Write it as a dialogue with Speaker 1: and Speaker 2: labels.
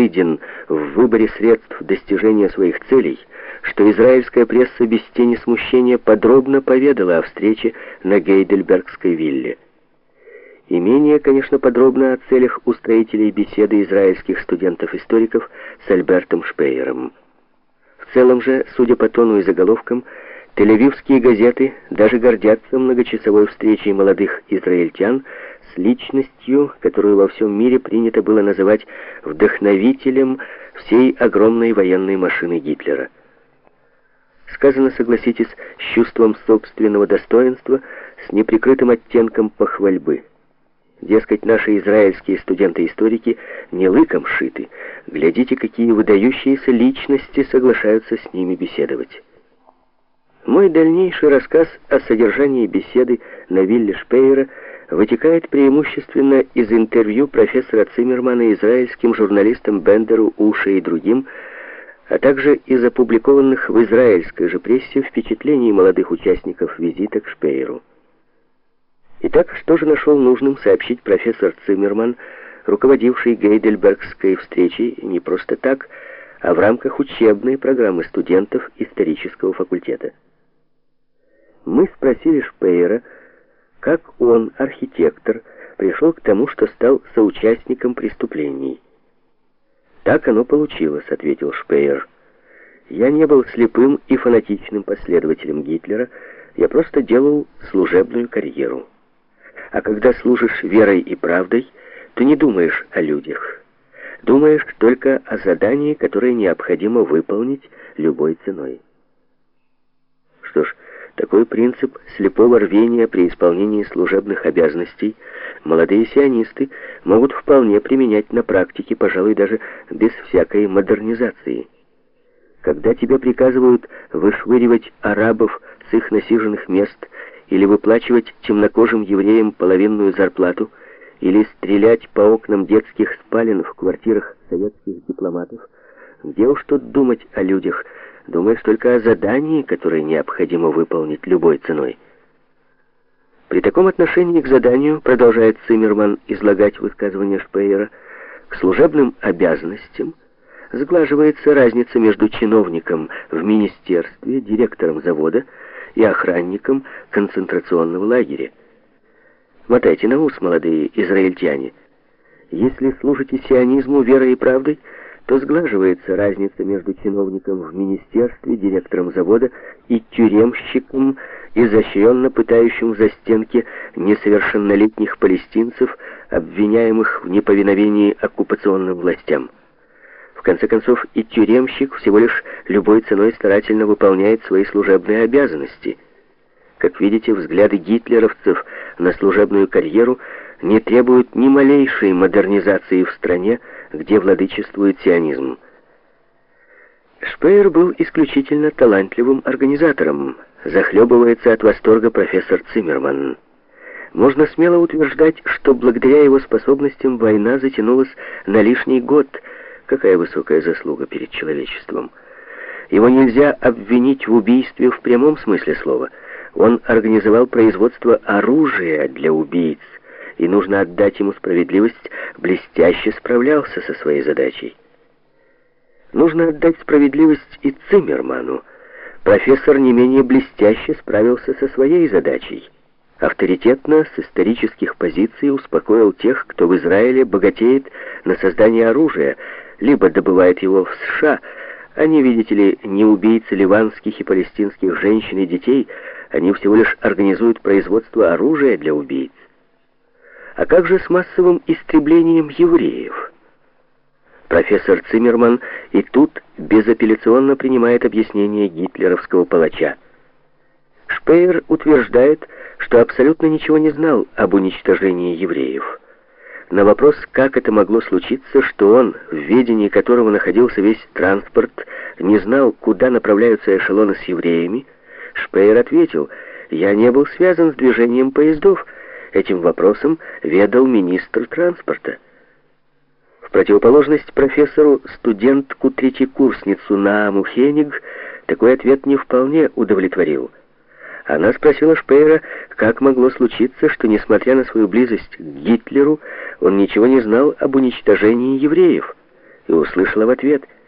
Speaker 1: бесстыден в выборе средств достижения своих целей, что израильская пресса без тени смущения подробно поведала о встрече на Гейдельбергской вилле. И менее, конечно, подробно о целях устроителей беседы израильских студентов-историков с Альбертом Шпейером. В целом же, судя по тону и заголовкам, тель газеты даже гордятся многочасовой встречей молодых израильтян с личностью, которую во всем мире принято было называть вдохновителем всей огромной военной машины Гитлера. Сказано, согласитесь, с чувством собственного достоинства, с неприкрытым оттенком похвальбы. Дескать, наши израильские студенты-историки не лыком шиты. Глядите, какие выдающиеся личности соглашаются с ними беседовать. Мой дальнейший рассказ о содержании беседы на вилле Шпейера вытекает преимущественно из интервью профессора Циммермана израильским журналистам Бендеру, Уше и другим, а также из опубликованных в израильской же прессе впечатлений молодых участников визита к Шпейеру. Итак, что же нашел нужным сообщить профессор Циммерман, руководивший Гейдельбергской встречей не просто так, а в рамках учебной программы студентов исторического факультета? Мы спросили Шпейера, как он, архитектор, пришел к тому, что стал соучастником преступлений. «Так оно получилось», — ответил Шпейер. «Я не был слепым и фанатичным последователем Гитлера, я просто делал служебную карьеру. А когда служишь верой и правдой, ты не думаешь о людях. Думаешь только о задании, которое необходимо выполнить любой ценой». Что ж, такой принцип слепого рвения при исполнении служебных обязанностей молодые сионисты могут вполне применять на практике, пожалуй, даже без всякой модернизации. Когда тебе приказывают вышвыривать арабов с их насиженных мест или выплачивать темнокожим евреям половинную зарплату, или стрелять по окнам детских спален в квартирах советских дипломатов, где уж тут думать о людях – Думаешь только о задании, которое необходимо выполнить любой ценой. При таком отношении к заданию, продолжает Циммерман излагать высказывание Шпейера, к служебным обязанностям сглаживается разница между чиновником в министерстве, директором завода и охранником концентрационного лагеря. Мотайте на ус, молодые израильтяне. Если служите сионизму верой и правдой, то сглаживается разница между чиновником в министерстве, директором завода и тюремщиком, изощренно пытающим за стенки несовершеннолетних палестинцев, обвиняемых в неповиновении оккупационным властям. В конце концов, и тюремщик всего лишь любой ценой старательно выполняет свои служебные обязанности. Как видите, взгляды гитлеровцев на служебную карьеру не требуют ни малейшей модернизации в стране, где владычествует сионизм. Шпеер был исключительно талантливым организатором, захлебывается от восторга профессор Циммерман. Можно смело утверждать, что благодаря его способностям война затянулась на лишний год. Какая высокая заслуга перед человечеством. Его нельзя обвинить в убийстве в прямом смысле слова. Он организовал производство оружия для убийц, и нужно отдать ему справедливость, блестяще справлялся со своей задачей. Нужно отдать справедливость и Циммерману. Профессор не менее блестяще справился со своей задачей. Авторитетно, с исторических позиций успокоил тех, кто в Израиле богатеет на создание оружия, либо добывает его в США. Они, видите ли, не убийцы ливанских и палестинских женщин и детей, они всего лишь организуют производство оружия для убийц. А как же с массовым истреблением евреев? Профессор Циммерман и тут безапелляционно принимает объяснение гитлеровского палача. Шпеер утверждает, что абсолютно ничего не знал об уничтожении евреев. На вопрос, как это могло случиться, что он, в ведении которого находился весь транспорт, не знал, куда направляются эшелоны с евреями, Шпеер ответил, «Я не был связан с движением поездов, Этим вопросом ведал министр транспорта. В противоположность профессору студентку-третьекурсницу Нааму Хениг такой ответ не вполне удовлетворил. Она спросила Шпеера, как могло случиться, что, несмотря на свою близость к Гитлеру, он ничего не знал об уничтожении евреев. и услышала в ответ